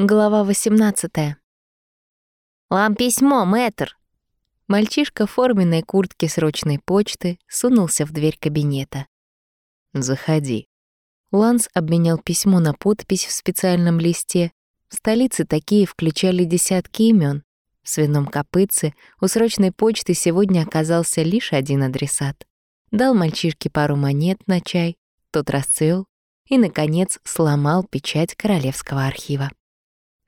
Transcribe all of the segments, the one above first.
Глава 18. «Вам письмо, мэтр!» Мальчишка в форменной куртке срочной почты сунулся в дверь кабинета. «Заходи». Ланс обменял письмо на подпись в специальном листе. В столице такие включали десятки имен. В свином копытце у срочной почты сегодня оказался лишь один адресат. Дал мальчишке пару монет на чай, тот расцвел и, наконец, сломал печать Королевского архива.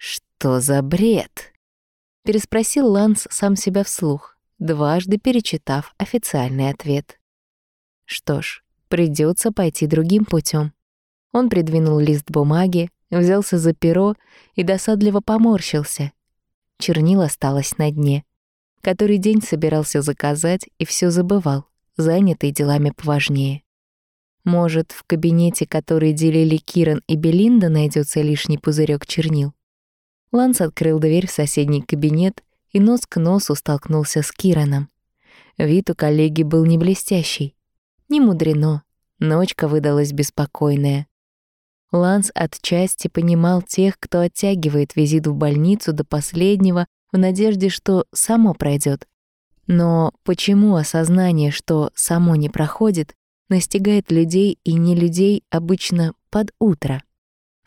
«Что за бред?» — переспросил Ланс сам себя вслух, дважды перечитав официальный ответ. Что ж, придется пойти другим путем. Он придвинул лист бумаги, взялся за перо и досадливо поморщился. Чернил осталось на дне. Который день собирался заказать и все забывал, занятый делами поважнее. Может, в кабинете, который делили Киран и Белинда, найдется лишний пузырек чернил? Ланс открыл дверь в соседний кабинет и нос к носу столкнулся с Кираном. Вид у коллеги был не блестящий. Не мудрено, ночка выдалась беспокойная. Ланс отчасти понимал тех, кто оттягивает визит в больницу до последнего в надежде, что само пройдет. Но почему осознание, что само не проходит, настигает людей и не людей обычно под утро?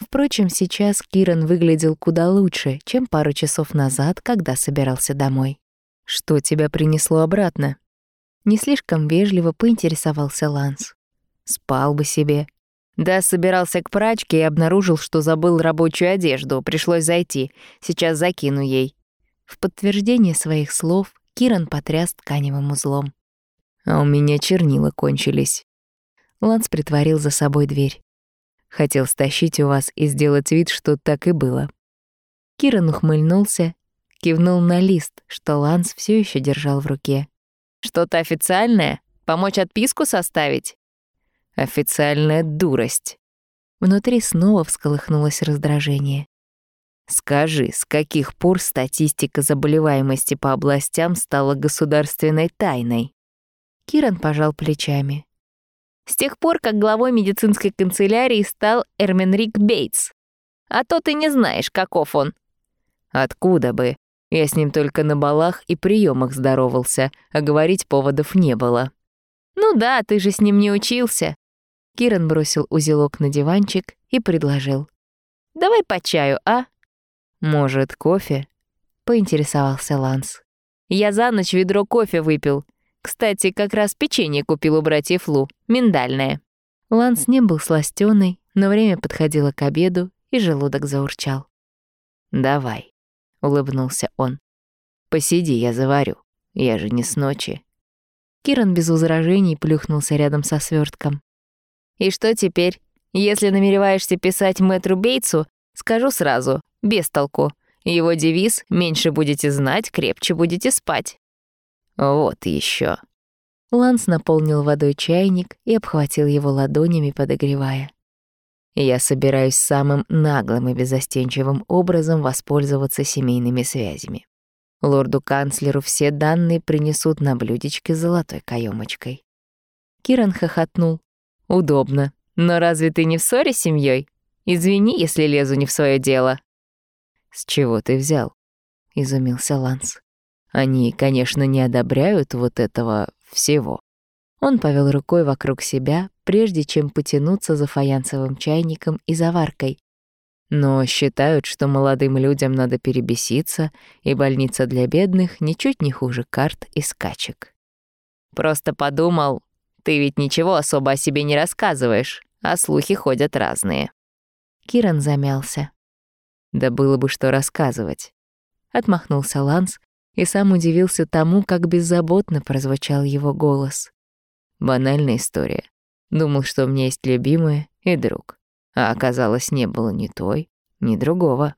Впрочем, сейчас Киран выглядел куда лучше, чем пару часов назад, когда собирался домой. «Что тебя принесло обратно?» Не слишком вежливо поинтересовался Ланс. «Спал бы себе». «Да, собирался к прачке и обнаружил, что забыл рабочую одежду. Пришлось зайти. Сейчас закину ей». В подтверждение своих слов Киран потряс тканевым узлом. «А у меня чернила кончились». Ланс притворил за собой дверь. Хотел стащить у вас и сделать вид, что так и было». Киран ухмыльнулся, кивнул на лист, что Ланс все еще держал в руке. «Что-то официальное? Помочь отписку составить?» «Официальная дурость». Внутри снова всколыхнулось раздражение. «Скажи, с каких пор статистика заболеваемости по областям стала государственной тайной?» Киран пожал плечами. С тех пор, как главой медицинской канцелярии стал Эрменрик Бейтс. А то ты не знаешь, каков он. Откуда бы? Я с ним только на балах и приемах здоровался, а говорить поводов не было. Ну да, ты же с ним не учился. Киран бросил узелок на диванчик и предложил. «Давай по чаю, а?» «Может, кофе?» — поинтересовался Ланс. «Я за ночь ведро кофе выпил. Кстати, как раз печенье купил у братьев Лу, миндальное. Ланс не был сластёный, но время подходило к обеду, и желудок заурчал. «Давай», — улыбнулся он. «Посиди, я заварю. Я же не с ночи». Киран без возражений плюхнулся рядом со свертком. «И что теперь? Если намереваешься писать мэтру Бейтсу, скажу сразу, без толку. Его девиз «меньше будете знать, крепче будете спать». Вот еще. Ланс наполнил водой чайник и обхватил его ладонями, подогревая. Я собираюсь самым наглым и безостенчивым образом воспользоваться семейными связями. Лорду-канцлеру все данные принесут на блюдечке с золотой каемочкой. Киран хохотнул. «Удобно. Но разве ты не в ссоре с семьей? Извини, если лезу не в свое дело». «С чего ты взял?» — изумился Ланс. Они, конечно, не одобряют вот этого всего. Он повел рукой вокруг себя, прежде чем потянуться за фаянсовым чайником и заваркой. Но считают, что молодым людям надо перебеситься, и больница для бедных ничуть не хуже карт и скачек. Просто подумал, ты ведь ничего особо о себе не рассказываешь, а слухи ходят разные. Киран замялся. Да было бы что рассказывать. Отмахнулся Ланс, и сам удивился тому, как беззаботно прозвучал его голос. Банальная история. Думал, что у меня есть любимая и друг. А оказалось, не было ни той, ни другого.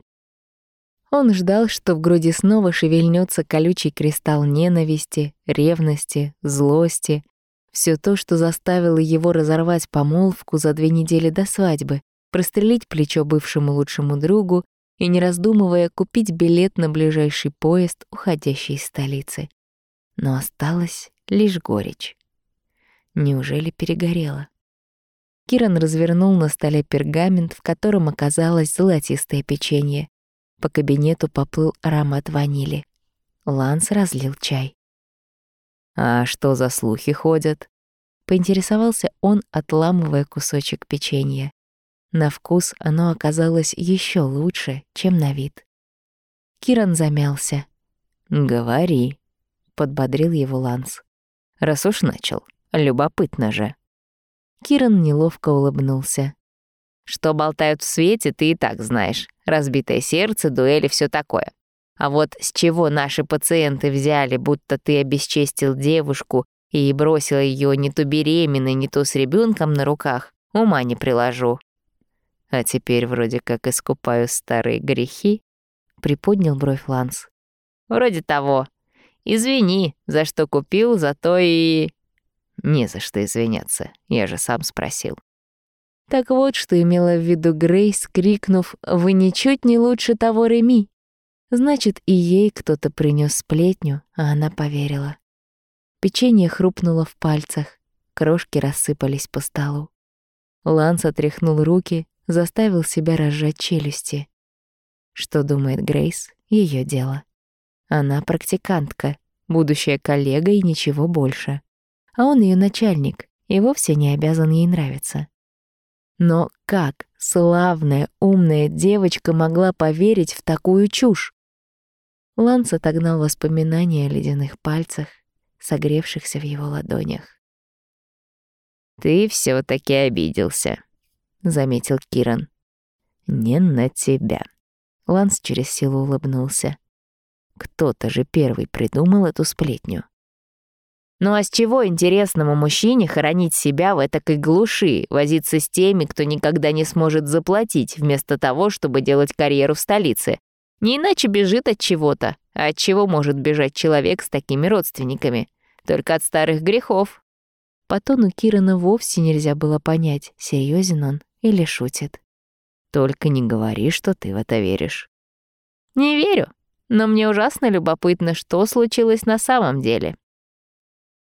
Он ждал, что в груди снова шевельнется колючий кристалл ненависти, ревности, злости. Все то, что заставило его разорвать помолвку за две недели до свадьбы, прострелить плечо бывшему лучшему другу и, не раздумывая, купить билет на ближайший поезд, уходящий из столицы. Но осталась лишь горечь. Неужели перегорело? Киран развернул на столе пергамент, в котором оказалось золотистое печенье. По кабинету поплыл аромат ванили. Ланс разлил чай. «А что за слухи ходят?» Поинтересовался он, отламывая кусочек печенья. На вкус оно оказалось еще лучше, чем на вид. Киран замялся. «Говори», — подбодрил его Ланс. «Раз уж начал, любопытно же». Киран неловко улыбнулся. «Что болтают в свете, ты и так знаешь. Разбитое сердце, дуэли, все такое. А вот с чего наши пациенты взяли, будто ты обесчестил девушку и бросил ее не то беременной, не то с ребенком на руках, ума не приложу. А теперь вроде как искупаю старые грехи, приподнял бровь Ланс. Вроде того. Извини, за что купил, за то и... Не за что извиняться, я же сам спросил. Так вот, что имела в виду Грейс, крикнув «Вы ничуть не лучше того Реми!» Значит, и ей кто-то принес сплетню, а она поверила. Печенье хрупнуло в пальцах, крошки рассыпались по столу. Ланс отряхнул руки, заставил себя разжать челюсти. Что думает Грейс — ее дело. Она практикантка, будущая коллега и ничего больше. А он ее начальник и вовсе не обязан ей нравиться. Но как славная, умная девочка могла поверить в такую чушь? Ланс отогнал воспоминания о ледяных пальцах, согревшихся в его ладонях. «Ты все таки обиделся», — заметил Киран. «Не на тебя». Ланс через силу улыбнулся. Кто-то же первый придумал эту сплетню. Ну а с чего интересному мужчине хоронить себя в этой глуши, возиться с теми, кто никогда не сможет заплатить, вместо того, чтобы делать карьеру в столице? Не иначе бежит от чего-то. А от чего может бежать человек с такими родственниками? Только от старых грехов. По тону Кирана вовсе нельзя было понять, серьезен он или шутит. Только не говори, что ты в это веришь. Не верю, но мне ужасно любопытно, что случилось на самом деле.